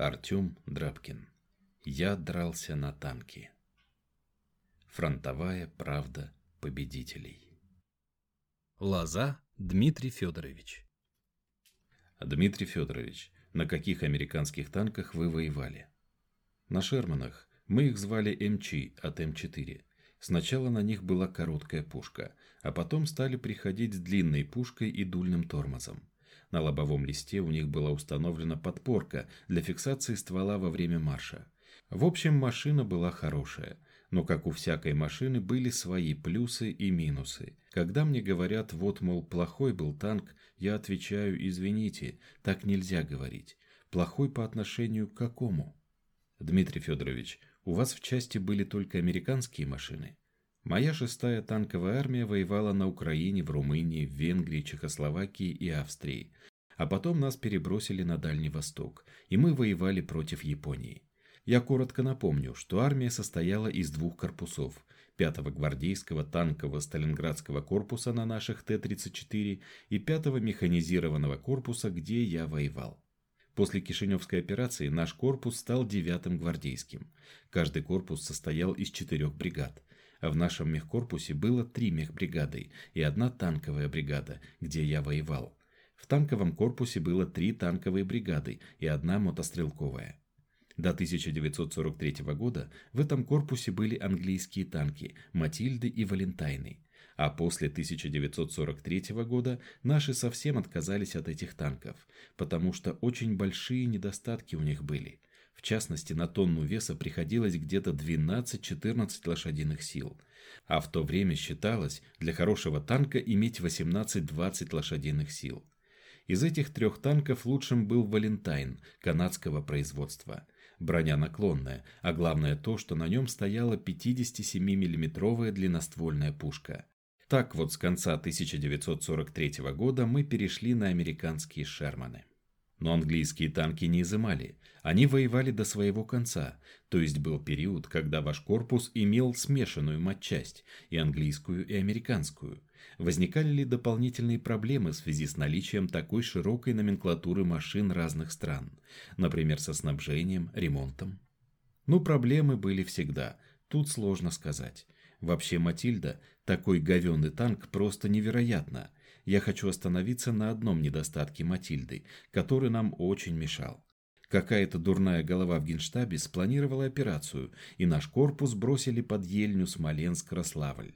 Артем Драбкин. Я дрался на танке. Фронтовая правда победителей. Лоза Дмитрий Федорович. Дмитрий Федорович, на каких американских танках вы воевали? На Шерманах. Мы их звали МЧ от М4. Сначала на них была короткая пушка, а потом стали приходить с длинной пушкой и дульным тормозом. На лобовом листе у них была установлена подпорка для фиксации ствола во время марша. В общем, машина была хорошая, но как у всякой машины были свои плюсы и минусы. Когда мне говорят, вот, мол, плохой был танк, я отвечаю, извините, так нельзя говорить. Плохой по отношению к какому? Дмитрий Федорович, у вас в части были только американские машины? Моя шестая танковая армия воевала на Украине, в Румынии, в Венгрии, Чехословакии и Австрии. А потом нас перебросили на Дальний Восток, и мы воевали против Японии. Я коротко напомню, что армия состояла из двух корпусов. 5-го гвардейского танкового Сталинградского корпуса на наших Т-34 и 5-го механизированного корпуса, где я воевал. После Кишиневской операции наш корпус стал 9-м гвардейским. Каждый корпус состоял из четырех бригад. В нашем мехкорпусе было три мехбригады и одна танковая бригада, где я воевал. В танковом корпусе было три танковые бригады и одна мотострелковая. До 1943 года в этом корпусе были английские танки «Матильды» и «Валентайны». А после 1943 года наши совсем отказались от этих танков, потому что очень большие недостатки у них были. В частности, на тонну веса приходилось где-то 12-14 лошадиных сил. А в то время считалось для хорошего танка иметь 18-20 лошадиных сил. Из этих трех танков лучшим был «Валентайн» канадского производства – броня наклонная, а главное то, что на нем стояла 57 миллиметровая длинноствольная пушка. Так вот, с конца 1943 года мы перешли на американские «Шерманы». Но английские танки не изымали, они воевали до своего конца, то есть был период, когда ваш корпус имел смешанную матчасть, и английскую, и американскую. Возникали ли дополнительные проблемы в связи с наличием такой широкой номенклатуры машин разных стран, например, со снабжением, ремонтом? Ну, проблемы были всегда, тут сложно сказать. Вообще, Матильда, такой говенный танк просто невероятно. Я хочу остановиться на одном недостатке Матильды, который нам очень мешал. Какая-то дурная голова в генштабе спланировала операцию, и наш корпус бросили под Ельню, Смоленск, Рославль.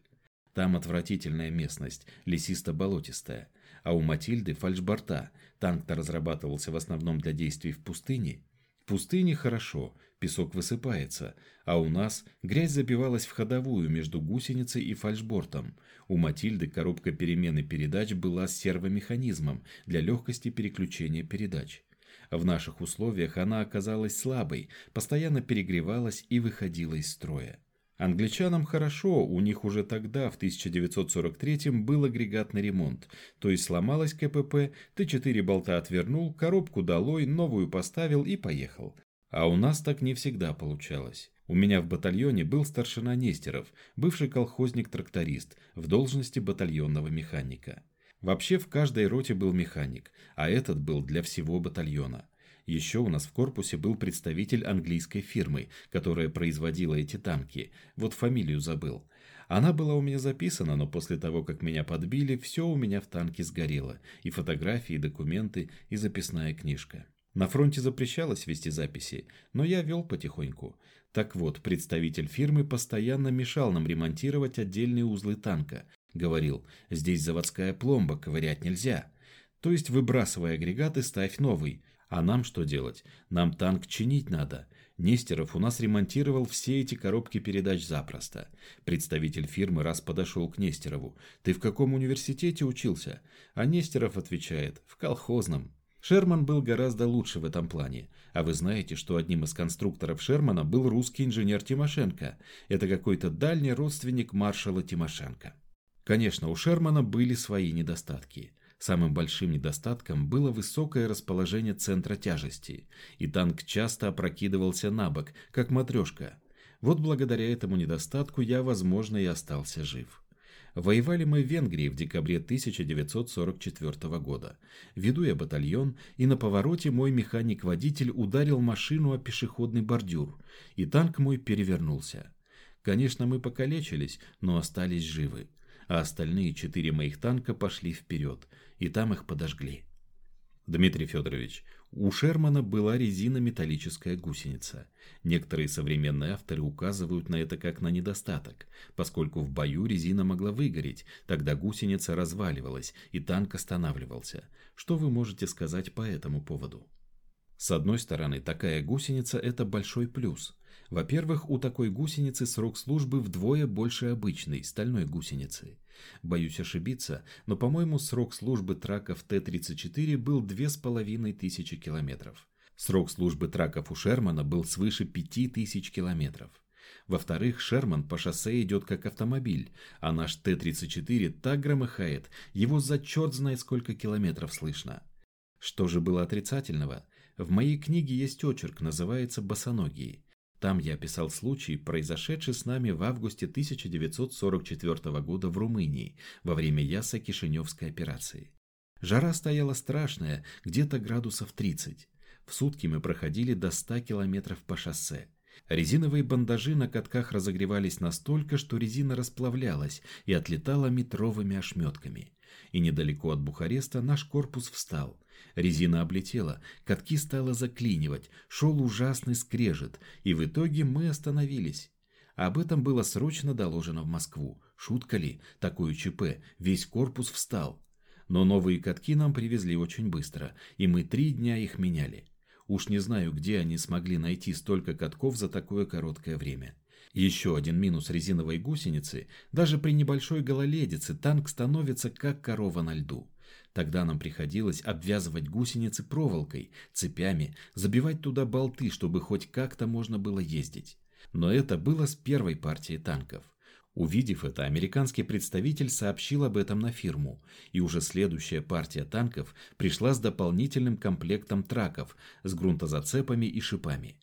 Там отвратительная местность, лесисто-болотистая. А у Матильды фальшборта. Танк-то разрабатывался в основном для действий в пустыне. В пустыне хорошо, песок высыпается, а у нас грязь забивалась в ходовую между гусеницей и фальшбортом. У Матильды коробка перемены передач была с сервомеханизмом для легкости переключения передач. В наших условиях она оказалась слабой, постоянно перегревалась и выходила из строя. Англичанам хорошо, у них уже тогда, в 1943-м, был агрегатный ремонт, то есть сломалась КПП, Т4 болта отвернул, коробку долой, новую поставил и поехал. А у нас так не всегда получалось. У меня в батальоне был старшина Нестеров, бывший колхозник-тракторист, в должности батальонного механика. Вообще в каждой роте был механик, а этот был для всего батальона. Еще у нас в корпусе был представитель английской фирмы, которая производила эти танки. Вот фамилию забыл. Она была у меня записана, но после того, как меня подбили, все у меня в танке сгорело. И фотографии, и документы, и записная книжка. На фронте запрещалось вести записи, но я вел потихоньку. Так вот, представитель фирмы постоянно мешал нам ремонтировать отдельные узлы танка. Говорил, здесь заводская пломба, ковырять нельзя. То есть выбрасывай агрегаты, ставь новый. А нам что делать? Нам танк чинить надо. Нестеров у нас ремонтировал все эти коробки передач запросто. Представитель фирмы раз подошел к Нестерову. «Ты в каком университете учился?» А Нестеров отвечает «В колхозном». Шерман был гораздо лучше в этом плане. А вы знаете, что одним из конструкторов Шермана был русский инженер Тимошенко. Это какой-то дальний родственник маршала Тимошенко. Конечно, у Шермана были свои недостатки. Самым большим недостатком было высокое расположение центра тяжести, и танк часто опрокидывался на бок, как матрешка. Вот благодаря этому недостатку я, возможно, и остался жив. Воевали мы в Венгрии в декабре 1944 года. Веду я батальон, и на повороте мой механик-водитель ударил машину о пешеходный бордюр, и танк мой перевернулся. Конечно, мы покалечились, но остались живы, а остальные четыре моих танка пошли вперед, и там их подожгли. Дмитрий Федорович, у Шермана была резинометаллическая гусеница. Некоторые современные авторы указывают на это как на недостаток, поскольку в бою резина могла выгореть, тогда гусеница разваливалась и танк останавливался. Что вы можете сказать по этому поводу? С одной стороны, такая гусеница – это большой плюс. Во-первых, у такой гусеницы срок службы вдвое больше обычной, стальной гусеницы. Боюсь ошибиться, но, по-моему, срок службы траков Т-34 был 2500 километров. Срок службы траков у Шермана был свыше 5000 километров. Во-вторых, Шерман по шоссе идет как автомобиль, а наш Т-34 так громыхает, его за черт знает сколько километров слышно. Что же было отрицательного? В моей книге есть очерк, называется «Босоногие». Там я описал случай, произошедший с нами в августе 1944 года в Румынии во время Яса-Кишиневской операции. Жара стояла страшная, где-то градусов 30. В сутки мы проходили до 100 километров по шоссе. Резиновые бандажи на катках разогревались настолько, что резина расплавлялась и отлетала метровыми ошметками. И недалеко от Бухареста наш корпус встал. Резина облетела, катки стало заклинивать, шел ужасный скрежет, и в итоге мы остановились. Об этом было срочно доложено в Москву. Шутка ли, такое ЧП, весь корпус встал. Но новые катки нам привезли очень быстро, и мы три дня их меняли. Уж не знаю, где они смогли найти столько катков за такое короткое время. Еще один минус резиновой гусеницы – даже при небольшой гололедице танк становится как корова на льду. Тогда нам приходилось обвязывать гусеницы проволокой, цепями, забивать туда болты, чтобы хоть как-то можно было ездить. Но это было с первой партией танков. Увидев это, американский представитель сообщил об этом на фирму, и уже следующая партия танков пришла с дополнительным комплектом траков с грунтозацепами и шипами.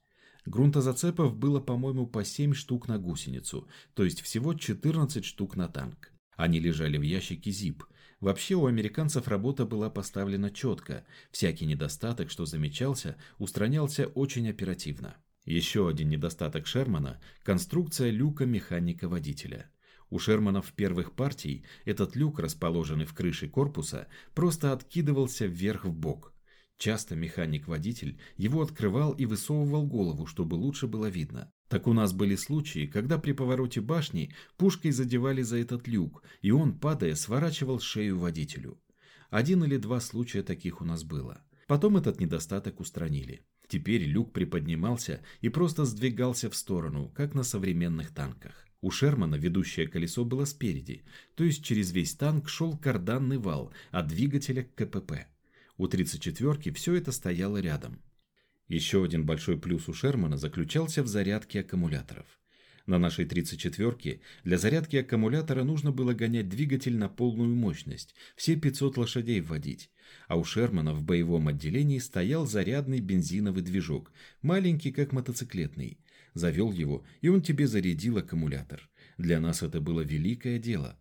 Грунтозацепов было, по-моему, по 7 штук на гусеницу, то есть всего 14 штук на танк. Они лежали в ящике ZIP. Вообще у американцев работа была поставлена четко, всякий недостаток, что замечался, устранялся очень оперативно. Еще один недостаток Шермана – конструкция люка механика-водителя. У Шерманов первых партий этот люк, расположенный в крыше корпуса, просто откидывался вверх в бок. Часто механик-водитель его открывал и высовывал голову, чтобы лучше было видно. Так у нас были случаи, когда при повороте башни пушкой задевали за этот люк, и он, падая, сворачивал шею водителю. Один или два случая таких у нас было. Потом этот недостаток устранили. Теперь люк приподнимался и просто сдвигался в сторону, как на современных танках. У Шермана ведущее колесо было спереди, то есть через весь танк шел карданный вал от двигателя к КПП. У 34-ки все это стояло рядом. Еще один большой плюс у Шермана заключался в зарядке аккумуляторов. На нашей 34-ке для зарядки аккумулятора нужно было гонять двигатель на полную мощность, все 500 лошадей вводить, а у Шермана в боевом отделении стоял зарядный бензиновый движок, маленький как мотоциклетный. Завел его, и он тебе зарядил аккумулятор. Для нас это было великое дело.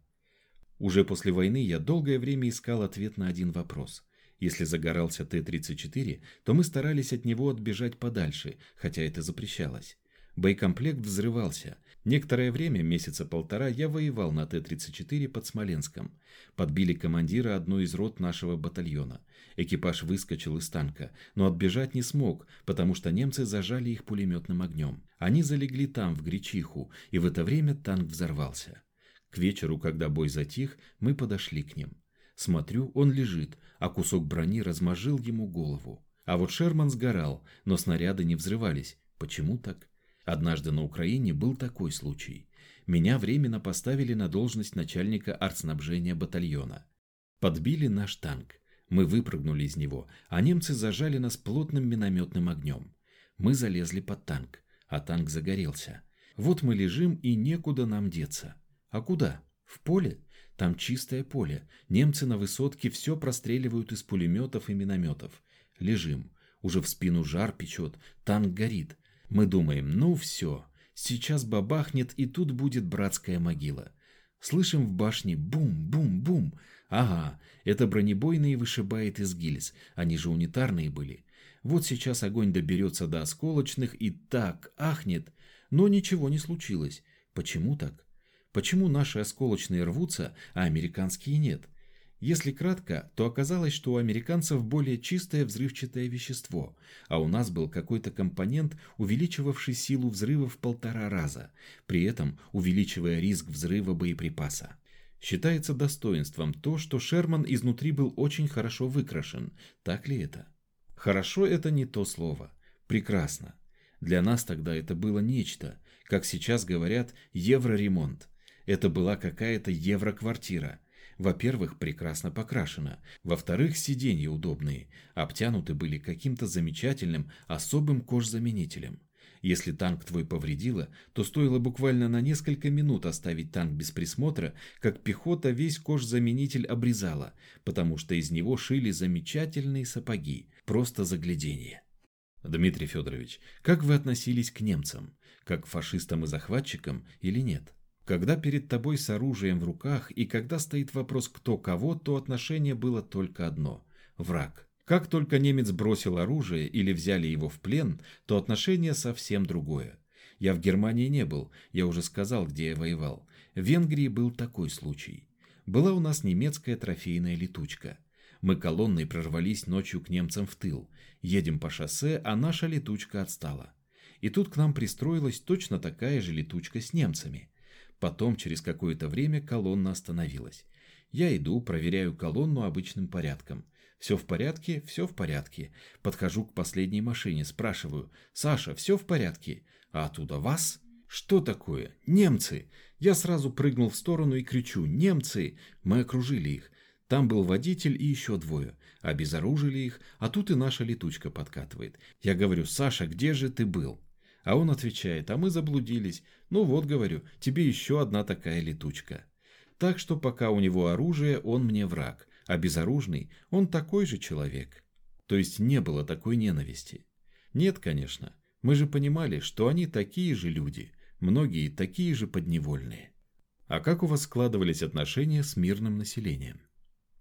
Уже после войны я долгое время искал ответ на один вопрос. Если загорался Т-34, то мы старались от него отбежать подальше, хотя это запрещалось. Боекомплект взрывался. Некоторое время, месяца полтора, я воевал на Т-34 под Смоленском. Подбили командира одной из рот нашего батальона. Экипаж выскочил из танка, но отбежать не смог, потому что немцы зажали их пулеметным огнем. Они залегли там, в Гречиху, и в это время танк взорвался. К вечеру, когда бой затих, мы подошли к ним. Смотрю, он лежит, а кусок брони размажил ему голову. А вот Шерман сгорал, но снаряды не взрывались. Почему так? Однажды на Украине был такой случай. Меня временно поставили на должность начальника артснабжения батальона. Подбили наш танк. Мы выпрыгнули из него, а немцы зажали нас плотным минометным огнем. Мы залезли под танк, а танк загорелся. Вот мы лежим, и некуда нам деться. А куда? В поле? Там чистое поле. Немцы на высотке все простреливают из пулеметов и минометов. Лежим. Уже в спину жар печет. Танк горит. Мы думаем, ну все, сейчас бабахнет и тут будет братская могила. Слышим в башне бум-бум-бум. Ага, это бронебойные вышибает из гильз, они же унитарные были. Вот сейчас огонь доберется до осколочных и так ахнет. Но ничего не случилось. Почему так? Почему наши осколочные рвутся, а американские нет? Если кратко, то оказалось, что у американцев более чистое взрывчатое вещество, а у нас был какой-то компонент, увеличивавший силу взрыва в полтора раза, при этом увеличивая риск взрыва боеприпаса. Считается достоинством то, что Шерман изнутри был очень хорошо выкрашен. Так ли это? Хорошо это не то слово. Прекрасно. Для нас тогда это было нечто, как сейчас говорят, евроремонт. Это была какая-то евроквартира – во-первых, прекрасно покрашена. Во-вторых, сиденья удобные. Обтянуты были каким-то замечательным, особым кожзаменителем. Если танк твой повредило, то стоило буквально на несколько минут оставить танк без присмотра, как пехота весь кожзаменитель обрезала, потому что из него шили замечательные сапоги. Просто загляденье. Дмитрий Федорович, как вы относились к немцам? Как к фашистам и захватчикам или нет? Когда перед тобой с оружием в руках и когда стоит вопрос кто кого, то отношение было только одно – враг. Как только немец бросил оружие или взяли его в плен, то отношение совсем другое. Я в Германии не был, я уже сказал, где я воевал. В Венгрии был такой случай. Была у нас немецкая трофейная летучка. Мы колонной прорвались ночью к немцам в тыл. Едем по шоссе, а наша летучка отстала. И тут к нам пристроилась точно такая же летучка с немцами – Потом, через какое-то время, колонна остановилась. Я иду, проверяю колонну обычным порядком. Все в порядке, все в порядке. Подхожу к последней машине, спрашиваю, «Саша, все в порядке?» А оттуда «Вас?» «Что такое? Немцы!» Я сразу прыгнул в сторону и кричу, «Немцы!» Мы окружили их. Там был водитель и еще двое. Обезоружили их, а тут и наша летучка подкатывает. Я говорю, «Саша, где же ты был?» А он отвечает, а мы заблудились. Ну вот, говорю, тебе еще одна такая летучка. Так что пока у него оружие, он мне враг, а безоружный он такой же человек. То есть не было такой ненависти. Нет, конечно. Мы же понимали, что они такие же люди, многие такие же подневольные. А как у вас складывались отношения с мирным населением?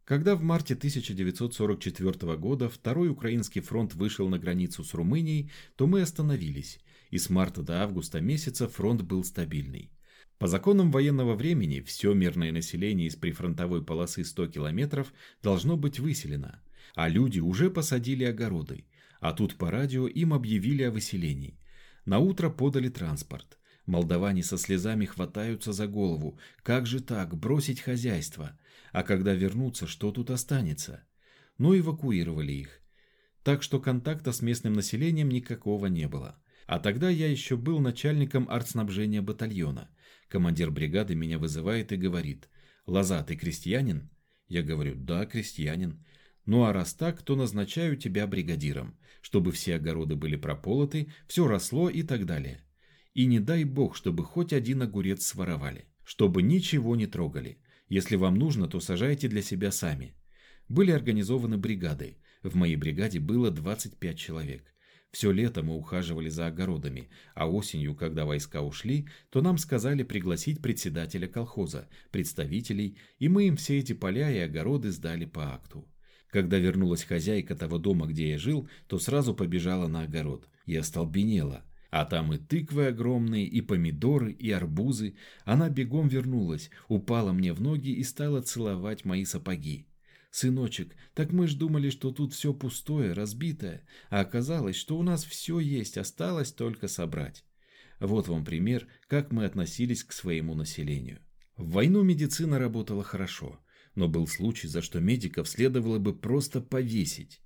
Когда в марте 1944 года Второй Украинский фронт вышел на границу с Румынией, то мы остановились и с марта до августа месяца фронт был стабильный. По законам военного времени все мирное население из прифронтовой полосы 100 километров должно быть выселено, а люди уже посадили огороды, а тут по радио им объявили о выселении. На утро подали транспорт. Молдаване со слезами хватаются за голову. Как же так, бросить хозяйство? А когда вернутся, что тут останется? Но ну, эвакуировали их. Так что контакта с местным населением никакого не было. А тогда я еще был начальником артснабжения батальона. Командир бригады меня вызывает и говорит, «Лоза, ты крестьянин?» Я говорю, «Да, крестьянин». «Ну а раз так, то назначаю тебя бригадиром, чтобы все огороды были прополоты, все росло и так далее. И не дай бог, чтобы хоть один огурец своровали, чтобы ничего не трогали. Если вам нужно, то сажайте для себя сами». Были организованы бригады. В моей бригаде было 25 человек. Все лето мы ухаживали за огородами, а осенью, когда войска ушли, то нам сказали пригласить председателя колхоза, представителей, и мы им все эти поля и огороды сдали по акту. Когда вернулась хозяйка того дома, где я жил, то сразу побежала на огород. Я остолбенела. А там и тыквы огромные, и помидоры, и арбузы. Она бегом вернулась, упала мне в ноги и стала целовать мои сапоги. «Сыночек, так мы ж думали, что тут все пустое, разбитое, а оказалось, что у нас все есть, осталось только собрать». Вот вам пример, как мы относились к своему населению. В войну медицина работала хорошо, но был случай, за что медиков следовало бы просто повесить.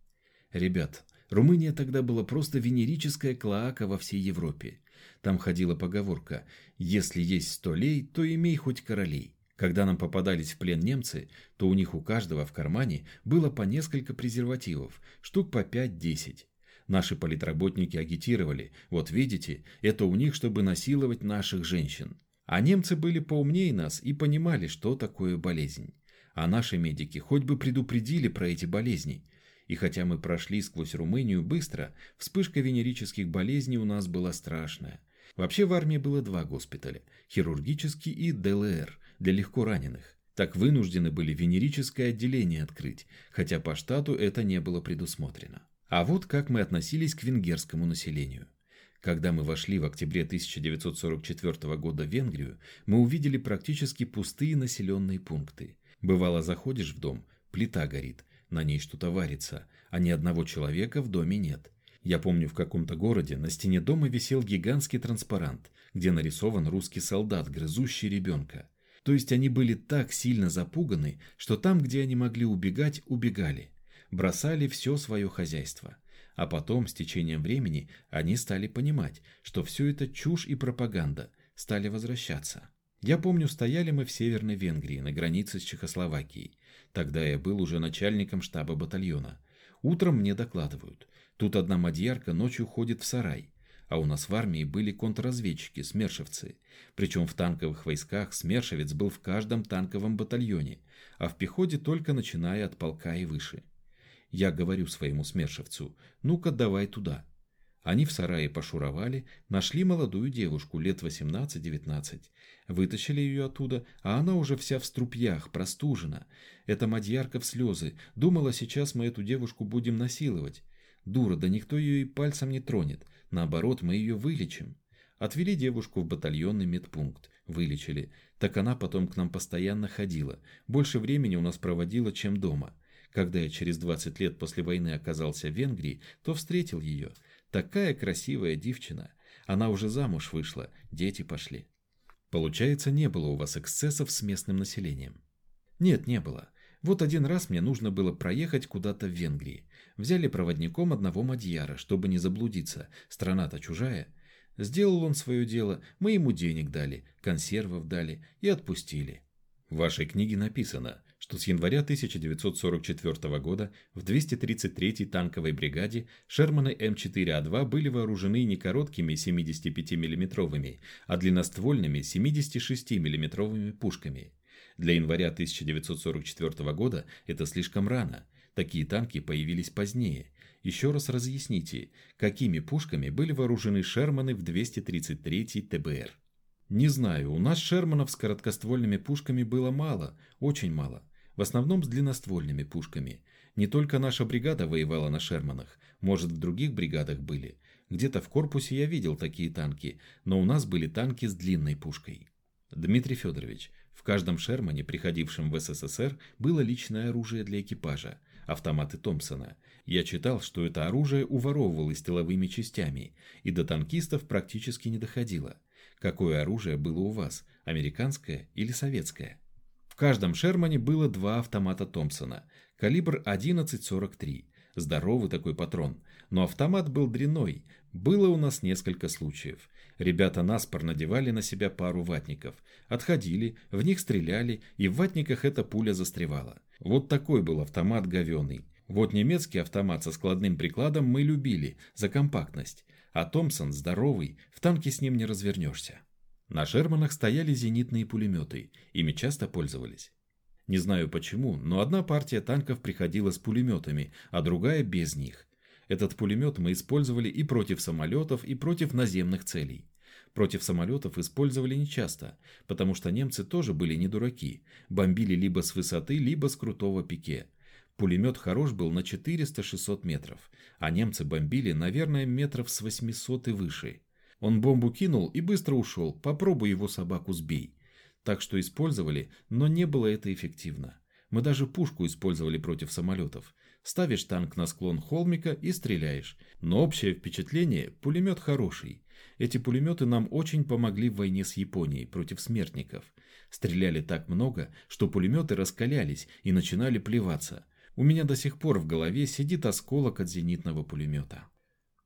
Ребят, Румыния тогда была просто венерическая клоака во всей Европе. Там ходила поговорка «Если есть сто лей, то имей хоть королей». Когда нам попадались в плен немцы, то у них у каждого в кармане было по несколько презервативов, штук по 5-10. Наши политработники агитировали, вот видите, это у них, чтобы насиловать наших женщин. А немцы были поумнее нас и понимали, что такое болезнь. А наши медики хоть бы предупредили про эти болезни. И хотя мы прошли сквозь Румынию быстро, вспышка венерических болезней у нас была страшная. Вообще в армии было два госпиталя – хирургический и ДЛР для легко раненых. Так вынуждены были венерическое отделение открыть, хотя по штату это не было предусмотрено. А вот как мы относились к венгерскому населению. Когда мы вошли в октябре 1944 года в Венгрию, мы увидели практически пустые населенные пункты. Бывало, заходишь в дом, плита горит, на ней что-то варится, а ни одного человека в доме нет. Я помню, в каком-то городе на стене дома висел гигантский транспарант, где нарисован русский солдат, грызущий ребенка. То есть они были так сильно запуганы, что там, где они могли убегать, убегали. Бросали все свое хозяйство. А потом, с течением времени, они стали понимать, что все это чушь и пропаганда, стали возвращаться. Я помню, стояли мы в Северной Венгрии, на границе с Чехословакией. Тогда я был уже начальником штаба батальона. Утром мне докладывают. Тут одна мадьярка ночью ходит в сарай. А у нас в армии были контрразведчики, смершевцы. Причем в танковых войсках смершевец был в каждом танковом батальоне, а в пехоте только начиная от полка и выше. Я говорю своему смершевцу, ну-ка давай туда. Они в сарае пошуровали, нашли молодую девушку лет 18-19, вытащили ее оттуда, а она уже вся в струпьях, простужена. Эта мадьярка в слезы, думала, сейчас мы эту девушку будем насиловать. Дура, да никто ее и пальцем не тронет. Наоборот, мы ее вылечим. Отвели девушку в батальонный медпункт. Вылечили. Так она потом к нам постоянно ходила. Больше времени у нас проводила, чем дома. Когда я через 20 лет после войны оказался в Венгрии, то встретил ее. Такая красивая девчина. Она уже замуж вышла, дети пошли. Получается, не было у вас эксцессов с местным населением? Нет, не было. Вот один раз мне нужно было проехать куда-то в Венгрии. Взяли проводником одного мадьяра, чтобы не заблудиться, страна-то чужая. Сделал он свое дело, мы ему денег дали, консервов дали и отпустили. В вашей книге написано, что с января 1944 года в 233-й танковой бригаде Шерманы М4А2 были вооружены не короткими 75 миллиметровыми а длинноствольными 76 миллиметровыми пушками. Для января 1944 года это слишком рано. Такие танки появились позднее. Еще раз разъясните, какими пушками были вооружены Шерманы в 233-й ТБР. Не знаю, у нас Шерманов с короткоствольными пушками было мало, очень мало. В основном с длинноствольными пушками. Не только наша бригада воевала на Шерманах, может в других бригадах были. Где-то в корпусе я видел такие танки, но у нас были танки с длинной пушкой. Дмитрий Федорович, в каждом Шермане, приходившем в СССР, было личное оружие для экипажа – автоматы Томпсона. Я читал, что это оружие уворовывалось тыловыми частями, и до танкистов практически не доходило. Какое оружие было у вас, американское или советское? В каждом Шермане было два автомата Томпсона, калибр 11.43, здоровый такой патрон, но автомат был дряной, было у нас несколько случаев. Ребята наспор надевали на себя пару ватников, отходили, в них стреляли, и в ватниках эта пуля застревала. Вот такой был автомат говеный. Вот немецкий автомат со складным прикладом мы любили, за компактность. А Томпсон здоровый, в танке с ним не развернешься. На Шерманах стояли зенитные пулеметы, ими часто пользовались. Не знаю почему, но одна партия танков приходила с пулеметами, а другая без них. Этот пулемет мы использовали и против самолетов, и против наземных целей. Против самолетов использовали нечасто, потому что немцы тоже были не дураки, бомбили либо с высоты, либо с крутого пике. Пулемет хорош был на 400-600 метров, а немцы бомбили, наверное, метров с 800 и выше. Он бомбу кинул и быстро ушел, попробуй его собаку сбей. Так что использовали, но не было это эффективно. Мы даже пушку использовали против самолетов. Ставишь танк на склон холмика и стреляешь. Но общее впечатление – пулемет хороший. Эти пулеметы нам очень помогли в войне с Японией против смертников. Стреляли так много, что пулеметы раскалялись и начинали плеваться. У меня до сих пор в голове сидит осколок от зенитного пулемета.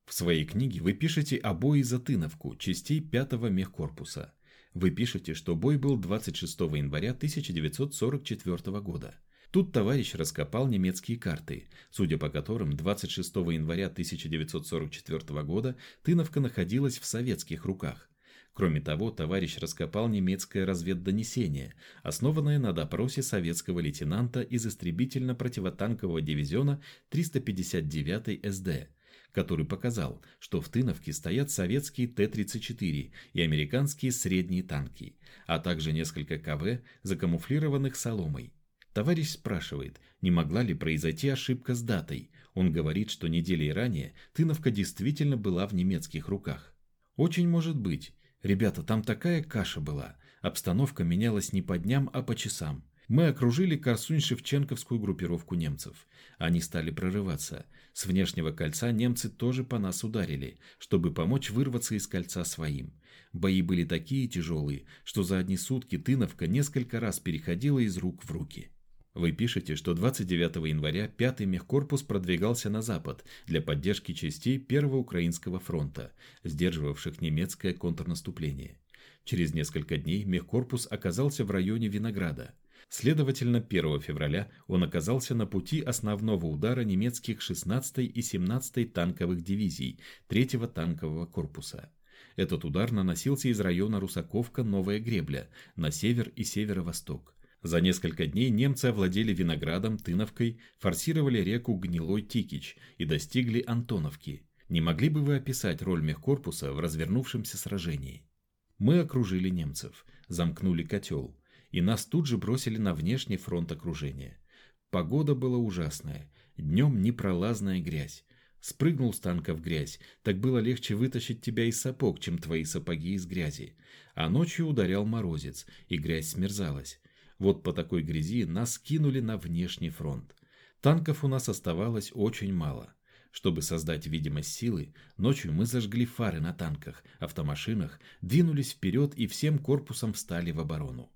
В своей книге вы пишете о бое за Тыновку, частей 5-го мехкорпуса. Вы пишете, что бой был 26 января 1944 года. Тут товарищ раскопал немецкие карты, судя по которым 26 января 1944 года Тыновка находилась в советских руках. Кроме того, товарищ раскопал немецкое разведдонесение, основанное на допросе советского лейтенанта из истребительно-противотанкового дивизиона 359 СД, который показал, что в Тыновке стоят советские Т-34 и американские средние танки, а также несколько КВ, закамуфлированных соломой. Товарищ спрашивает, не могла ли произойти ошибка с датой. Он говорит, что неделей ранее Тыновка действительно была в немецких руках. Очень может быть. Ребята, там такая каша была. Обстановка менялась не по дням, а по часам. Мы окружили Корсунь-Шевченковскую группировку немцев. Они стали прорываться. С внешнего кольца немцы тоже по нас ударили, чтобы помочь вырваться из кольца своим. Бои были такие тяжелые, что за одни сутки Тыновка несколько раз переходила из рук в руки. Вы пишете, что 29 января 5-й мехкорпус продвигался на запад для поддержки частей Первого Украинского фронта, сдерживавших немецкое контрнаступление. Через несколько дней мехкорпус оказался в районе Винограда. Следовательно, 1 февраля он оказался на пути основного удара немецких 16-й и 17-й танковых дивизий 3-го танкового корпуса. Этот удар наносился из района Русаковка-Новая Гребля на север и северо-восток. За несколько дней немцы овладели Виноградом, Тыновкой, форсировали реку Гнилой Тикич и достигли Антоновки. Не могли бы вы описать роль мехкорпуса в развернувшемся сражении? Мы окружили немцев, замкнули котел, и нас тут же бросили на внешний фронт окружения. Погода была ужасная, днем непролазная грязь. Спрыгнул с танка в грязь, так было легче вытащить тебя из сапог, чем твои сапоги из грязи. А ночью ударял морозец, и грязь смерзалась. Вот по такой грязи нас кинули на внешний фронт. Танков у нас оставалось очень мало. Чтобы создать видимость силы, ночью мы зажгли фары на танках, автомашинах, двинулись вперед и всем корпусом встали в оборону.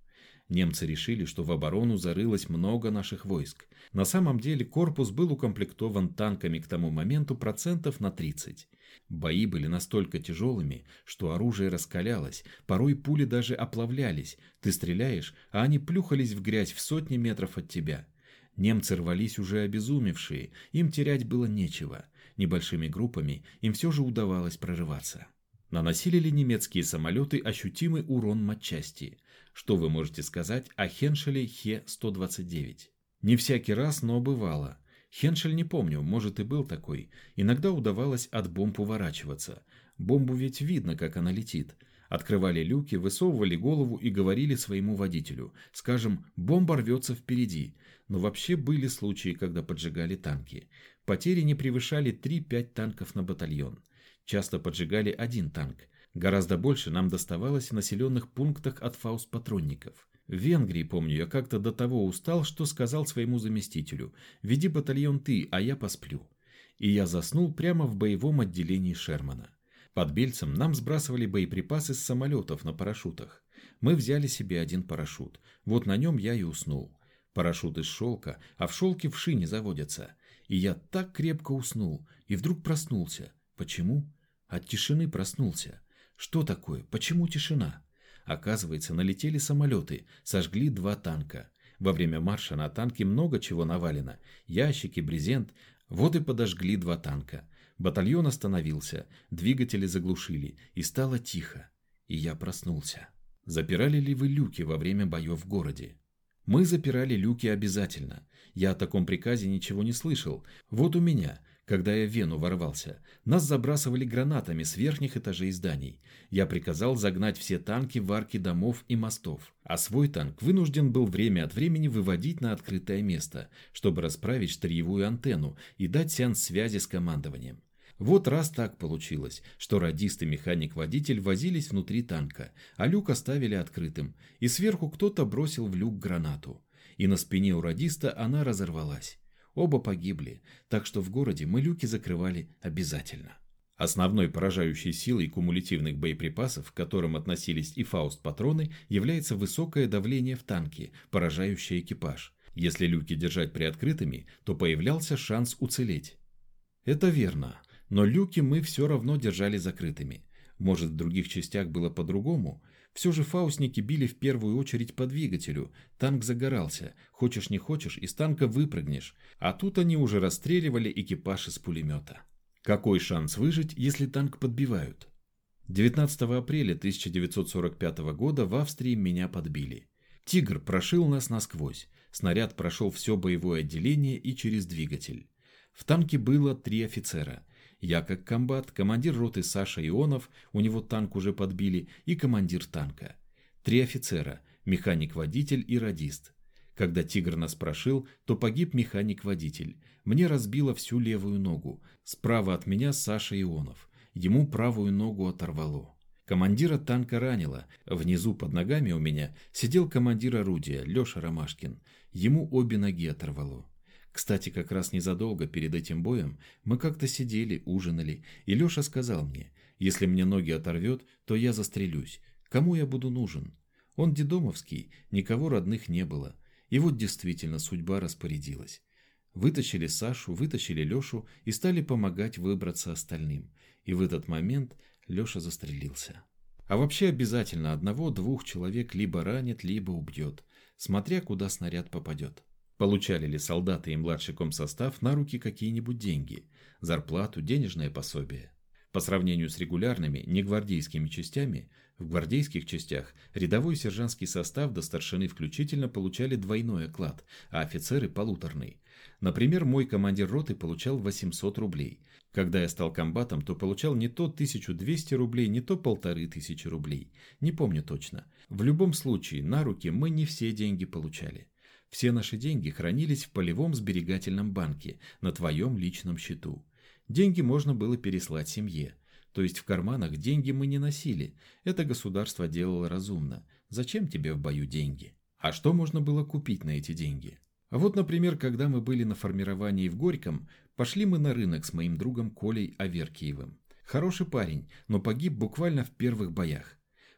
Немцы решили, что в оборону зарылось много наших войск. На самом деле корпус был укомплектован танками к тому моменту процентов на 30. Бои были настолько тяжелыми, что оружие раскалялось, порой пули даже оплавлялись. Ты стреляешь, а они плюхались в грязь в сотни метров от тебя. Немцы рвались уже обезумевшие, им терять было нечего. Небольшими группами им все же удавалось прорываться. Наносили ли немецкие самолеты ощутимый урон матчасти? Что вы можете сказать о Хеншеле Хе-129? Не всякий раз, но бывало – Хеншель не помню, может и был такой. Иногда удавалось от бомб уворачиваться. Бомбу ведь видно, как она летит. Открывали люки, высовывали голову и говорили своему водителю. Скажем, бомба рвется впереди. Но вообще были случаи, когда поджигали танки. Потери не превышали 3-5 танков на батальон. Часто поджигали один танк. Гораздо больше нам доставалось в населенных пунктах от фаус-патронников. В Венгрии, помню, я как-то до того устал, что сказал своему заместителю «Веди батальон ты, а я посплю». И я заснул прямо в боевом отделении Шермана. Под Бельцем нам сбрасывали боеприпасы с самолетов на парашютах. Мы взяли себе один парашют. Вот на нем я и уснул. Парашют из шелка, а в шелке вши не заводятся. И я так крепко уснул, и вдруг проснулся. Почему? От тишины проснулся. Что такое? Почему тишина? Оказывается, налетели самолеты, сожгли два танка. Во время марша на танке много чего навалено. Ящики, брезент. Вот и подожгли два танка. Батальон остановился, двигатели заглушили, и стало тихо. И я проснулся. Запирали ли вы люки во время боев в городе? Мы запирали люки обязательно. Я о таком приказе ничего не слышал. Вот у меня когда я в Вену ворвался, нас забрасывали гранатами с верхних этажей зданий. Я приказал загнать все танки в арки домов и мостов, а свой танк вынужден был время от времени выводить на открытое место, чтобы расправить штырьевую антенну и дать сеанс связи с командованием. Вот раз так получилось, что радист и механик-водитель возились внутри танка, а люк оставили открытым, и сверху кто-то бросил в люк гранату. И на спине у радиста она разорвалась. Оба погибли, так что в городе мы люки закрывали обязательно. Основной поражающей силой кумулятивных боеприпасов, к которым относились и фауст-патроны, является высокое давление в танке, поражающее экипаж. Если люки держать приоткрытыми, то появлялся шанс уцелеть. Это верно, но люки мы все равно держали закрытыми. Может, в других частях было по-другому, все же фаустники били в первую очередь по двигателю. Танк загорался. Хочешь не хочешь, из танка выпрыгнешь. А тут они уже расстреливали экипаж из пулемета. Какой шанс выжить, если танк подбивают? 19 апреля 1945 года в Австрии меня подбили. «Тигр» прошил нас насквозь. Снаряд прошел все боевое отделение и через двигатель. В танке было три офицера. Я как комбат, командир роты Саша Ионов, у него танк уже подбили, и командир танка. Три офицера, механик-водитель и радист. Когда тигр нас прошил, то погиб механик-водитель. Мне разбило всю левую ногу. Справа от меня Саша Ионов. Ему правую ногу оторвало. Командира танка ранило. Внизу под ногами у меня сидел командир орудия Леша Ромашкин. Ему обе ноги оторвало. Кстати, как раз незадолго перед этим боем мы как-то сидели, ужинали, и Леша сказал мне, если мне ноги оторвет, то я застрелюсь. Кому я буду нужен? Он дедомовский, никого родных не было. И вот действительно судьба распорядилась. Вытащили Сашу, вытащили Лешу и стали помогать выбраться остальным. И в этот момент Леша застрелился. А вообще обязательно одного-двух человек либо ранит, либо убьет, смотря куда снаряд попадет. Получали ли солдаты и младший комсостав на руки какие-нибудь деньги, зарплату, денежное пособие? По сравнению с регулярными, негвардейскими частями, в гвардейских частях рядовой сержантский состав до старшины включительно получали двойной оклад, а офицеры – полуторный. Например, мой командир роты получал 800 рублей, когда я стал комбатом, то получал не то 1200 рублей, не то полторы тысячи рублей. Не помню точно. В любом случае, на руки мы не все деньги получали. Все наши деньги хранились в полевом сберегательном банке на твоем личном счету. Деньги можно было переслать семье. То есть в карманах деньги мы не носили. Это государство делало разумно. Зачем тебе в бою деньги? А что можно было купить на эти деньги? А вот, например, когда мы были на формировании в Горьком, пошли мы на рынок с моим другом Колей Аверкиевым. Хороший парень, но погиб буквально в первых боях.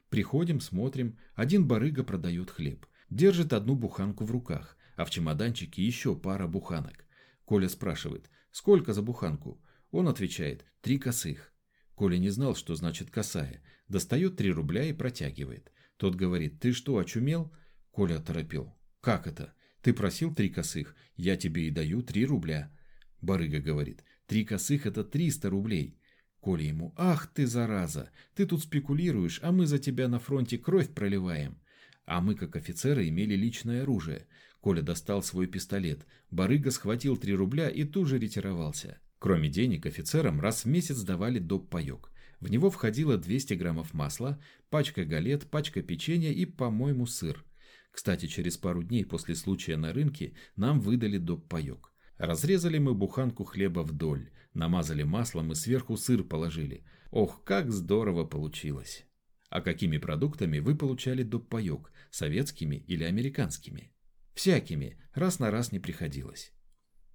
Приходим, смотрим, один барыга продает хлеб. Держит одну буханку в руках, а в чемоданчике еще пара буханок. Коля спрашивает, сколько за буханку? Он отвечает, три косых. Коля не знал, что значит косая. Достает три рубля и протягивает. Тот говорит, ты что, очумел? Коля оторопел. Как это? Ты просил три косых, я тебе и даю три рубля. Барыга говорит, три косых это триста рублей. Коля ему, ах ты зараза, ты тут спекулируешь, а мы за тебя на фронте кровь проливаем. А мы, как офицеры, имели личное оружие. Коля достал свой пистолет. Барыга схватил три рубля и тут же ретировался. Кроме денег, офицерам раз в месяц давали доп. паёк. В него входило 200 граммов масла, пачка галет, пачка печенья и, по-моему, сыр. Кстати, через пару дней после случая на рынке нам выдали доп. паёк. Разрезали мы буханку хлеба вдоль, намазали маслом и сверху сыр положили. Ох, как здорово получилось! А какими продуктами вы получали доп. паёк, советскими или американскими? Всякими, раз на раз не приходилось.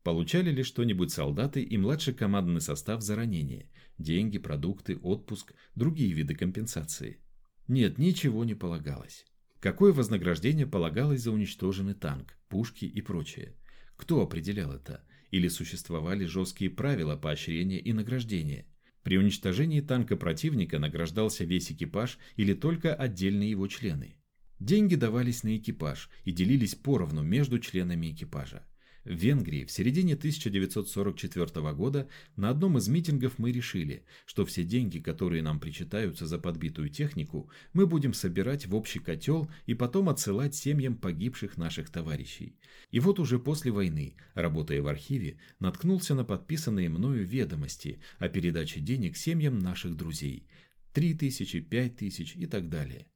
Получали ли что-нибудь солдаты и младший командный состав за ранение? Деньги, продукты, отпуск, другие виды компенсации? Нет, ничего не полагалось. Какое вознаграждение полагалось за уничтоженный танк, пушки и прочее? Кто определял это? Или существовали жесткие правила поощрения и награждения? При уничтожении танка противника награждался весь экипаж или только отдельные его члены. Деньги давались на экипаж и делились поровну между членами экипажа. В Венгрии в середине 1944 года на одном из митингов мы решили, что все деньги, которые нам причитаются за подбитую технику, мы будем собирать в общий котел и потом отсылать семьям погибших наших товарищей. И вот уже после войны, работая в архиве, наткнулся на подписанные мною ведомости о передаче денег семьям наших друзей. Три тысячи, пять тысяч и так далее.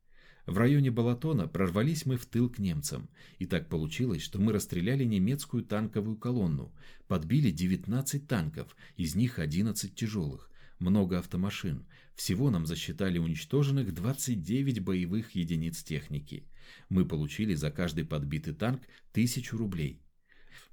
В районе Балатона прорвались мы в тыл к немцам, и так получилось, что мы расстреляли немецкую танковую колонну, подбили 19 танков, из них 11 тяжелых, много автомашин. Всего нам засчитали уничтоженных 29 боевых единиц техники. Мы получили за каждый подбитый танк тысячу рублей.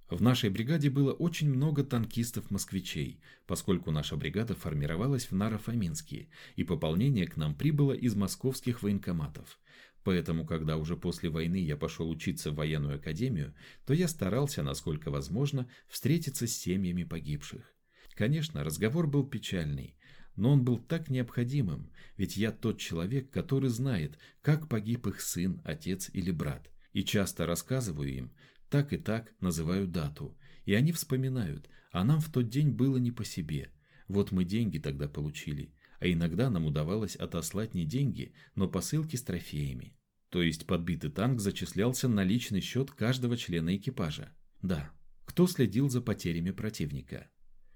В нашей бригаде было очень много танкистов-москвичей, поскольку наша бригада формировалась в Наро-Фоминске, и пополнение к нам прибыло из московских военкоматов. Поэтому, когда уже после войны я пошел учиться в военную академию, то я старался, насколько возможно, встретиться с семьями погибших. Конечно, разговор был печальный, но он был так необходимым, ведь я тот человек, который знает, как погиб их сын, отец или брат. И часто рассказываю им, так и так называю дату, и они вспоминают, а нам в тот день было не по себе. Вот мы деньги тогда получили, а иногда нам удавалось отослать не деньги, но посылки с трофеями. То есть подбитый танк зачислялся на личный счет каждого члена экипажа. Да. Кто следил за потерями противника?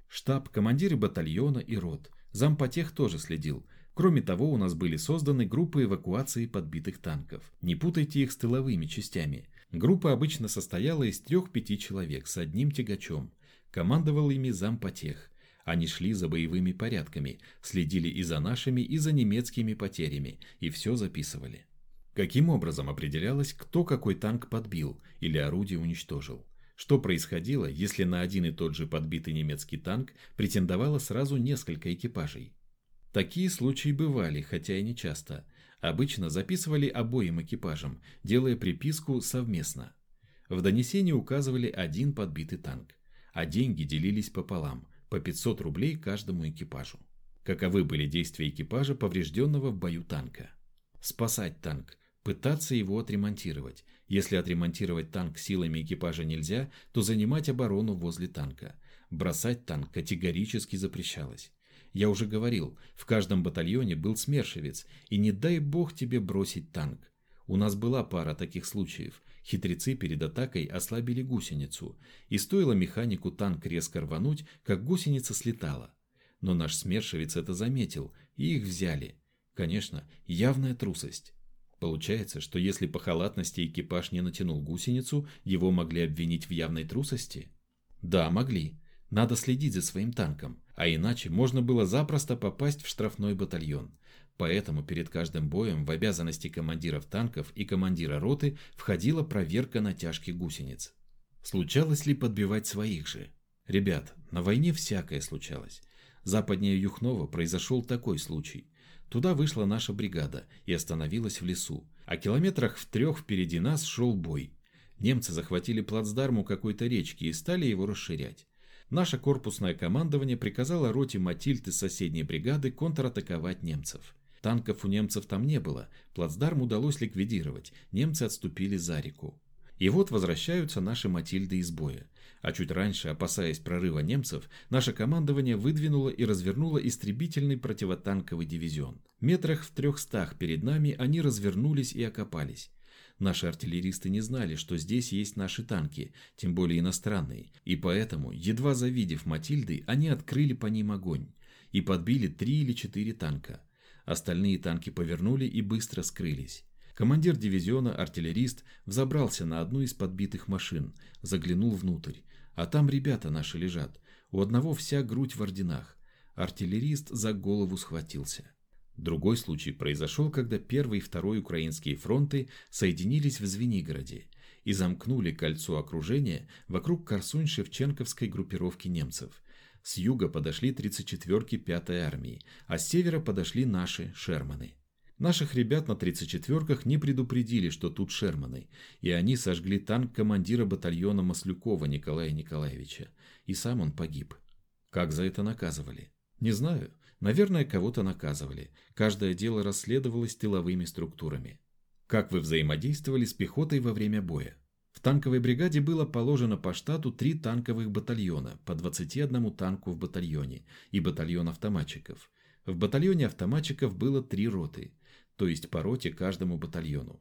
Штаб, командиры батальона и рот. Зампотех тоже следил. Кроме того, у нас были созданы группы эвакуации подбитых танков. Не путайте их с тыловыми частями. Группа обычно состояла из трех-пяти человек с одним тягачом. Командовал ими зампотех. Они шли за боевыми порядками, следили и за нашими, и за немецкими потерями, и все записывали. Каким образом определялось, кто какой танк подбил или орудие уничтожил? Что происходило, если на один и тот же подбитый немецкий танк претендовало сразу несколько экипажей? Такие случаи бывали, хотя и не часто. Обычно записывали обоим экипажам, делая приписку совместно. В донесении указывали один подбитый танк, а деньги делились пополам, по 500 рублей каждому экипажу. Каковы были действия экипажа, поврежденного в бою танка? Спасать танк, пытаться его отремонтировать. Если отремонтировать танк силами экипажа нельзя, то занимать оборону возле танка. Бросать танк категорически запрещалось. Я уже говорил, в каждом батальоне был смершевец, и не дай бог тебе бросить танк. У нас была пара таких случаев. Хитрецы перед атакой ослабили гусеницу, и стоило механику танк резко рвануть, как гусеница слетала. Но наш смершевец это заметил, и их взяли. Конечно, явная трусость. Получается, что если по халатности экипаж не натянул гусеницу, его могли обвинить в явной трусости? Да, могли. Надо следить за своим танком, а иначе можно было запросто попасть в штрафной батальон. Поэтому перед каждым боем в обязанности командиров танков и командира роты входила проверка натяжки гусениц. Случалось ли подбивать своих же? Ребят, на войне всякое случалось. Западнее Юхнова произошел такой случай. Туда вышла наша бригада и остановилась в лесу, а километрах в трех впереди нас шел бой. Немцы захватили плацдарм какой-то речки и стали его расширять. Наше корпусное командование приказало роте Матильд из соседней бригады контратаковать немцев. Танков у немцев там не было, плацдарм удалось ликвидировать, немцы отступили за реку. И вот возвращаются наши Матильды из боя. А чуть раньше, опасаясь прорыва немцев, наше командование выдвинуло и развернуло истребительный противотанковый дивизион. Метрах в трехстах перед нами они развернулись и окопались. Наши артиллеристы не знали, что здесь есть наши танки, тем более иностранные, и поэтому, едва завидев Матильды, они открыли по ним огонь и подбили три или четыре танка. Остальные танки повернули и быстро скрылись. Командир дивизиона, артиллерист, взобрался на одну из подбитых машин, заглянул внутрь. А там ребята наши лежат. У одного вся грудь в орденах. Артиллерист за голову схватился. Другой случай произошел, когда первый и второй украинские фронты соединились в Звенигороде и замкнули кольцо окружения вокруг Корсунь-Шевченковской группировки немцев. С юга подошли 34-ки 5-й армии, а с севера подошли наши Шерманы. Наших ребят на 34-ках не предупредили, что тут Шерманы, и они сожгли танк командира батальона Маслюкова Николая Николаевича, и сам он погиб. Как за это наказывали? Не знаю. Наверное, кого-то наказывали. Каждое дело расследовалось тыловыми структурами. Как вы взаимодействовали с пехотой во время боя? В танковой бригаде было положено по штату три танковых батальона, по 21 танку в батальоне, и батальон автоматчиков. В батальоне автоматчиков было три роты – то есть по роте каждому батальону.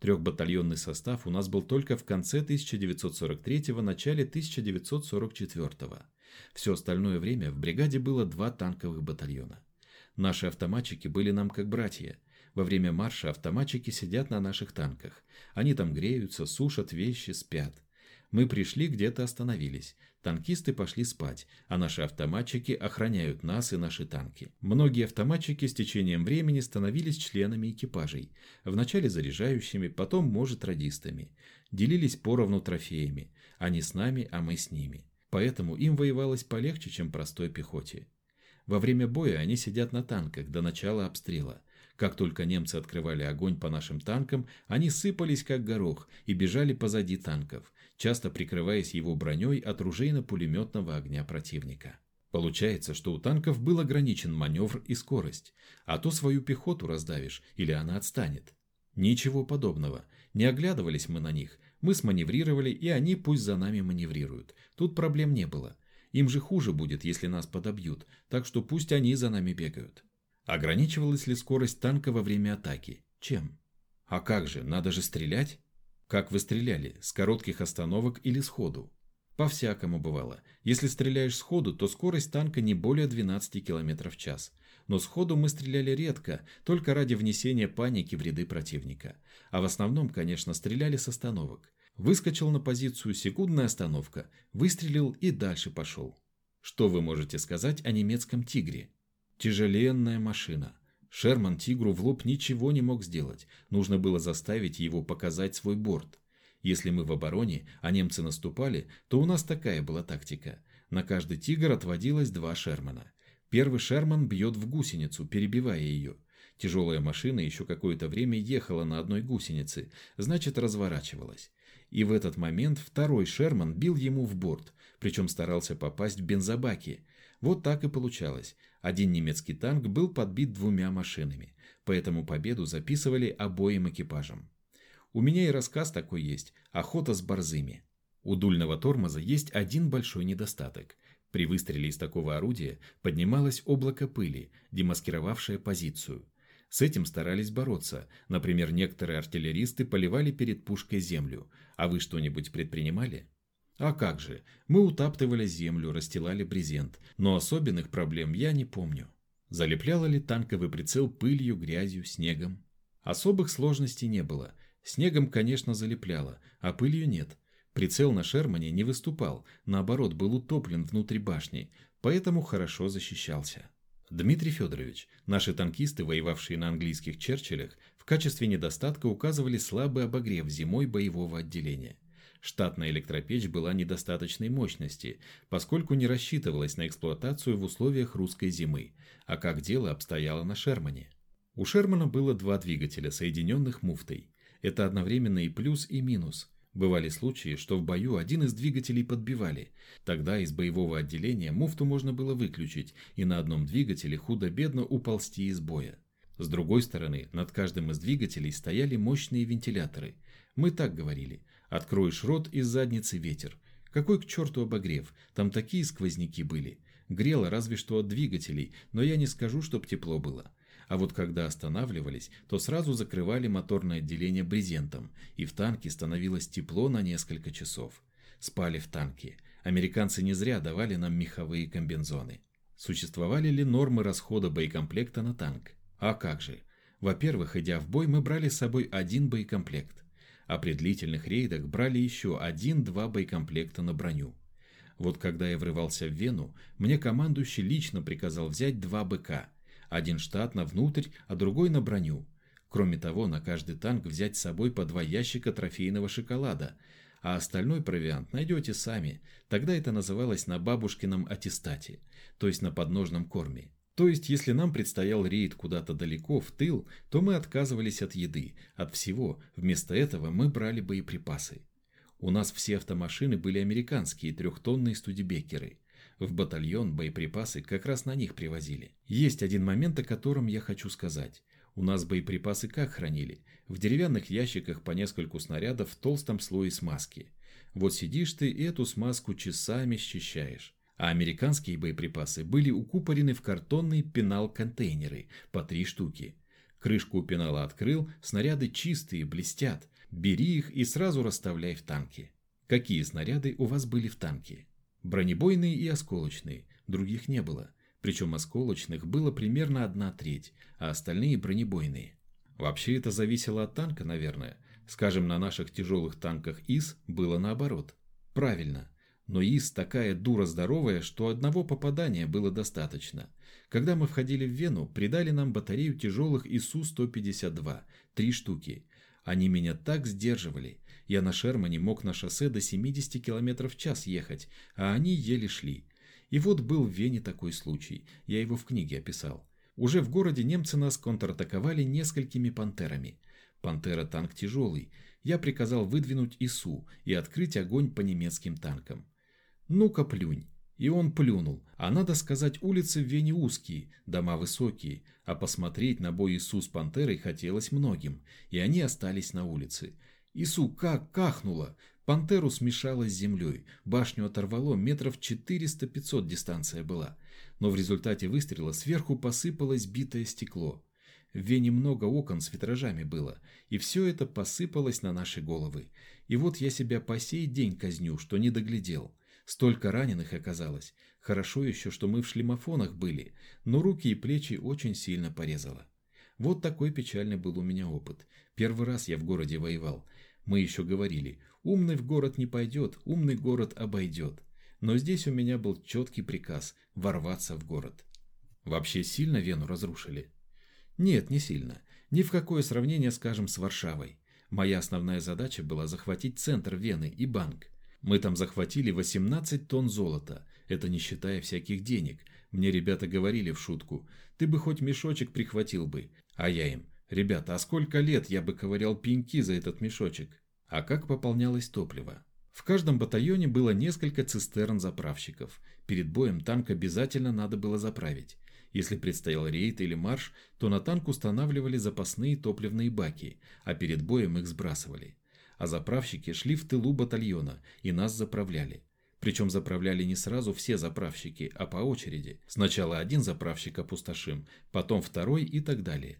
Трехбатальонный состав у нас был только в конце 1943-го, начале 1944-го. Все остальное время в бригаде было два танковых батальона. Наши автоматчики были нам как братья. Во время марша автоматчики сидят на наших танках. Они там греются, сушат вещи, спят. Мы пришли, где-то остановились. Танкисты пошли спать, а наши автоматчики охраняют нас и наши танки. Многие автоматчики с течением времени становились членами экипажей. Вначале заряжающими, потом, может, радистами. Делились поровну трофеями. Они с нами, а мы с ними. Поэтому им воевалось полегче, чем простой пехоте. Во время боя они сидят на танках до начала обстрела. Как только немцы открывали огонь по нашим танкам, они сыпались как горох и бежали позади танков часто прикрываясь его броней от ружейно-пулеметного огня противника. Получается, что у танков был ограничен маневр и скорость, а то свою пехоту раздавишь или она отстанет. Ничего подобного. Не оглядывались мы на них. Мы сманеврировали, и они пусть за нами маневрируют. Тут проблем не было. Им же хуже будет, если нас подобьют, так что пусть они за нами бегают. Ограничивалась ли скорость танка во время атаки? Чем? А как же, надо же стрелять? Как вы стреляли, с коротких остановок или сходу? По-всякому бывало. Если стреляешь сходу, то скорость танка не более 12 км в час. Но сходу мы стреляли редко, только ради внесения паники в ряды противника. А в основном, конечно, стреляли с остановок. Выскочил на позицию, секундная остановка, выстрелил и дальше пошел. Что вы можете сказать о немецком «Тигре»? Тяжеленная машина. Шерман «Тигру» в лоб ничего не мог сделать. Нужно было заставить его показать свой борт. Если мы в обороне, а немцы наступали, то у нас такая была тактика. На каждый «Тигр» отводилось два Шермана. Первый Шерман бьет в гусеницу, перебивая ее. Тяжелая машина еще какое-то время ехала на одной гусенице, значит разворачивалась. И в этот момент второй Шерман бил ему в борт, причем старался попасть в бензобаки. Вот так и получалось. Один немецкий танк был подбит двумя машинами, поэтому победу записывали обоим экипажам. У меня и рассказ такой есть «Охота с борзыми». У дульного тормоза есть один большой недостаток. При выстреле из такого орудия поднималось облако пыли, демаскировавшее позицию. С этим старались бороться. Например, некоторые артиллеристы поливали перед пушкой землю. А вы что-нибудь предпринимали? А как же, мы утаптывали землю, расстилали брезент, но особенных проблем я не помню. Залепляла ли танковый прицел пылью, грязью, снегом? Особых сложностей не было. Снегом, конечно, залепляло, а пылью нет. Прицел на Шермане не выступал, наоборот, был утоплен внутри башни, поэтому хорошо защищался. Дмитрий Федорович, наши танкисты, воевавшие на английских Черчиллях, в качестве недостатка указывали слабый обогрев зимой боевого отделения. Штатная электропечь была недостаточной мощности, поскольку не рассчитывалась на эксплуатацию в условиях русской зимы, а как дело обстояло на Шермане. У Шермана было два двигателя, соединенных муфтой. Это одновременно и плюс, и минус – Бывали случаи, что в бою один из двигателей подбивали. Тогда из боевого отделения муфту можно было выключить и на одном двигателе худо-бедно уползти из боя. С другой стороны, над каждым из двигателей стояли мощные вентиляторы. Мы так говорили. Откроешь рот, из задницы ветер. Какой к черту обогрев? Там такие сквозняки были. Грело разве что от двигателей, но я не скажу, чтоб тепло было. А вот когда останавливались, то сразу закрывали моторное отделение брезентом, и в танке становилось тепло на несколько часов. Спали в танке. Американцы не зря давали нам меховые комбинзоны. Существовали ли нормы расхода боекомплекта на танк? А как же? Во-первых, идя в бой, мы брали с собой один боекомплект, а при длительных рейдах брали еще один-два боекомплекта на броню. Вот когда я врывался в Вену, мне командующий лично приказал взять два БК – один штатно внутрь, а другой на броню. Кроме того, на каждый танк взять с собой по два ящика трофейного шоколада, а остальной провиант найдете сами. Тогда это называлось на бабушкином аттестате, то есть на подножном корме. То есть, если нам предстоял рейд куда-то далеко, в тыл, то мы отказывались от еды, от всего. Вместо этого мы брали боеприпасы. У нас все автомашины были американские трехтонные студебекеры. В батальон боеприпасы как раз на них привозили. Есть один момент, о котором я хочу сказать. У нас боеприпасы как хранили? В деревянных ящиках по нескольку снарядов в толстом слое смазки. Вот сидишь ты и эту смазку часами счищаешь. А американские боеприпасы были укупорены в картонные пенал-контейнеры по три штуки. Крышку у пенала открыл, снаряды чистые, блестят. Бери их и сразу расставляй в танке. Какие снаряды у вас были в танке? Бронебойные и осколочные, других не было. Причем осколочных было примерно одна треть, а остальные бронебойные. Вообще это зависело от танка, наверное. Скажем, на наших тяжелых танках ИС было наоборот. Правильно. Но ИС такая дура здоровая, что одного попадания было достаточно. Когда мы входили в Вену, придали нам батарею тяжелых ИСУ-152, три штуки. Они меня так сдерживали. Я на Шермане мог на шоссе до 70 км в час ехать, а они еле шли. И вот был в Вене такой случай, я его в книге описал. Уже в городе немцы нас контратаковали несколькими пантерами. Пантера танк тяжелый. Я приказал выдвинуть ИСУ и открыть огонь по немецким танкам. Ну-ка плюнь. И он плюнул. А надо сказать, улицы в Вене узкие, дома высокие, а посмотреть на бой ИСУ с пантерой хотелось многим, и они остались на улице. Ису как кахнуло. Пантеру смешало с землей. Башню оторвало, метров 400-500 дистанция была. Но в результате выстрела сверху посыпалось битое стекло. В Вене много окон с витражами было, и все это посыпалось на наши головы. И вот я себя по сей день казню, что не доглядел. Столько раненых оказалось. Хорошо еще, что мы в шлемофонах были, но руки и плечи очень сильно порезало. Вот такой печальный был у меня опыт. Первый раз я в городе воевал. Мы еще говорили, умный в город не пойдет, умный город обойдет. Но здесь у меня был четкий приказ – ворваться в город. Вообще сильно Вену разрушили? Нет, не сильно. Ни в какое сравнение, скажем, с Варшавой. Моя основная задача была захватить центр Вены и банк. Мы там захватили 18 тонн золота, это не считая всяких денег. Мне ребята говорили в шутку, ты бы хоть мешочек прихватил бы. А я им, ребята, а сколько лет я бы ковырял пеньки за этот мешочек? А как пополнялось топливо? В каждом батальоне было несколько цистерн заправщиков. Перед боем танк обязательно надо было заправить. Если предстоял рейд или марш, то на танк устанавливали запасные топливные баки, а перед боем их сбрасывали. А заправщики шли в тылу батальона и нас заправляли. Причем заправляли не сразу все заправщики, а по очереди. Сначала один заправщик опустошим, потом второй и так далее.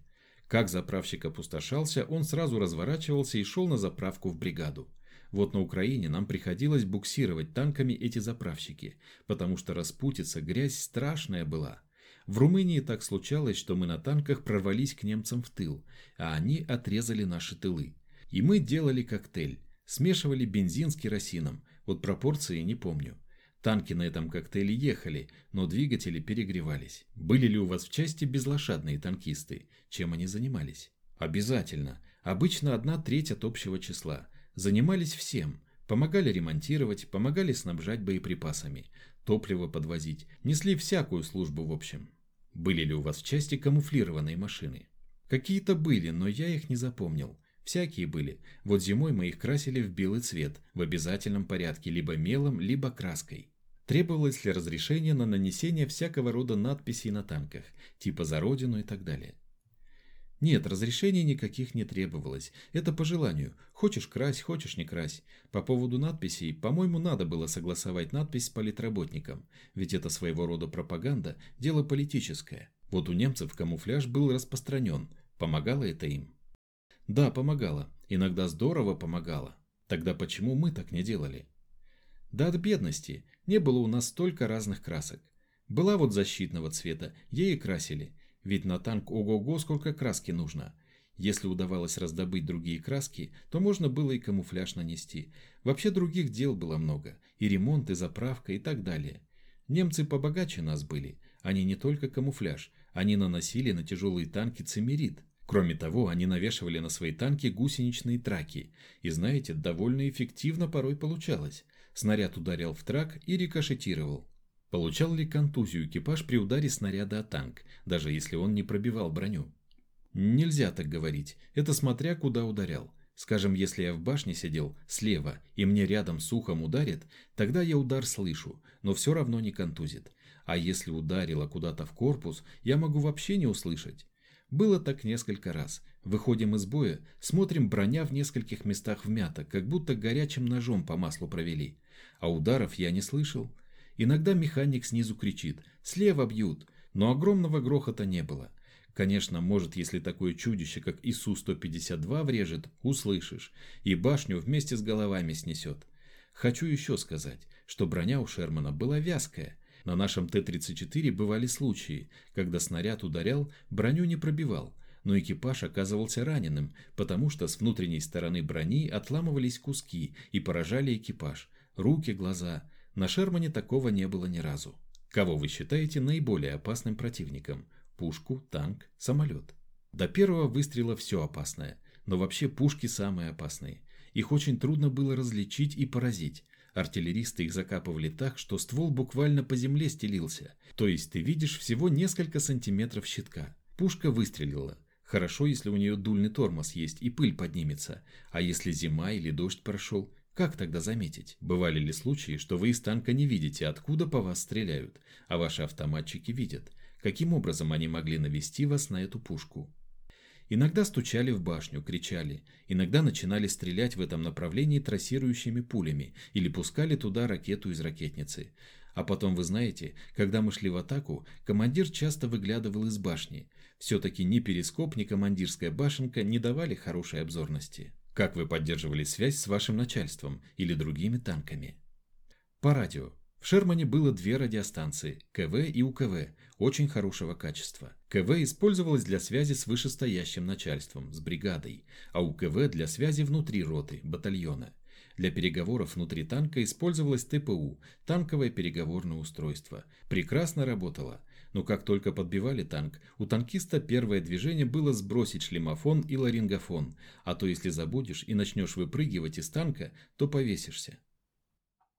Как заправщик опустошался, он сразу разворачивался и шел на заправку в бригаду. Вот на Украине нам приходилось буксировать танками эти заправщики, потому что распутица, грязь страшная была. В Румынии так случалось, что мы на танках прорвались к немцам в тыл, а они отрезали наши тылы. И мы делали коктейль, смешивали бензин с керосином, вот пропорции не помню. Танки на этом коктейле ехали, но двигатели перегревались. Были ли у вас в части безлошадные танкисты? Чем они занимались? Обязательно. Обычно одна треть от общего числа. Занимались всем. Помогали ремонтировать, помогали снабжать боеприпасами, топливо подвозить, несли всякую службу в общем. Были ли у вас в части камуфлированные машины? Какие-то были, но я их не запомнил. Всякие были. Вот зимой мы их красили в белый цвет, в обязательном порядке, либо мелом, либо краской. Требовалось ли разрешение на нанесение всякого рода надписей на танках, типа «За Родину» и так далее. Нет, разрешений никаких не требовалось. Это по желанию. Хочешь крась, хочешь не крась. По поводу надписей, по-моему, надо было согласовать надпись с политработником. Ведь это своего рода пропаганда, дело политическое. Вот у немцев камуфляж был распространен. Помогало это им? Да, помогало. Иногда здорово помогало. Тогда почему мы так не делали? Да от бедности. Не было у нас столько разных красок. Была вот защитного цвета, ей красили. Ведь на танк ого-го сколько краски нужно. Если удавалось раздобыть другие краски, то можно было и камуфляж нанести. Вообще других дел было много. И ремонт, и заправка, и так далее. Немцы побогаче нас были. Они не только камуфляж, они наносили на тяжелые танки цимерит. Кроме того, они навешивали на свои танки гусеничные траки. И знаете, довольно эффективно порой получалось. Снаряд ударял в трак и рикошетировал. Получал ли контузию экипаж при ударе снаряда о танк, даже если он не пробивал броню? Нельзя так говорить, это смотря куда ударял. Скажем, если я в башне сидел слева и мне рядом с ухом ударит, тогда я удар слышу, но все равно не контузит. А если ударило куда-то в корпус, я могу вообще не услышать. Было так несколько раз. Выходим из боя, смотрим, броня в нескольких местах вмята, как будто горячим ножом по маслу провели. А ударов я не слышал. Иногда механик снизу кричит «Слева бьют!», но огромного грохота не было. Конечно, может, если такое чудище, как ИСУ-152 врежет, услышишь, и башню вместе с головами снесет. Хочу еще сказать, что броня у Шермана была вязкая, на нашем Т-34 бывали случаи, когда снаряд ударял, броню не пробивал, но экипаж оказывался раненым, потому что с внутренней стороны брони отламывались куски и поражали экипаж. Руки, глаза. На Шермане такого не было ни разу. Кого вы считаете наиболее опасным противником? Пушку, танк, самолет? До первого выстрела все опасное, но вообще пушки самые опасные. Их очень трудно было различить и поразить. Артиллеристы их закапывали так, что ствол буквально по земле стелился. То есть ты видишь всего несколько сантиметров щитка. Пушка выстрелила. Хорошо, если у нее дульный тормоз есть и пыль поднимется. А если зима или дождь прошел, как тогда заметить? Бывали ли случаи, что вы из танка не видите, откуда по вас стреляют, а ваши автоматчики видят? Каким образом они могли навести вас на эту пушку? Иногда стучали в башню, кричали, иногда начинали стрелять в этом направлении трассирующими пулями или пускали туда ракету из ракетницы. А потом, вы знаете, когда мы шли в атаку, командир часто выглядывал из башни. Все-таки ни перископ, ни командирская башенка не давали хорошей обзорности. Как вы поддерживали связь с вашим начальством или другими танками? По радио. В Шермане было две радиостанции – КВ и УКВ, очень хорошего качества. КВ использовалось для связи с вышестоящим начальством, с бригадой, а УКВ для связи внутри роты, батальона. Для переговоров внутри танка использовалось ТПУ – танковое переговорное устройство. Прекрасно работало. Но как только подбивали танк, у танкиста первое движение было сбросить шлемофон и ларингофон, а то если забудешь и начнешь выпрыгивать из танка, то повесишься.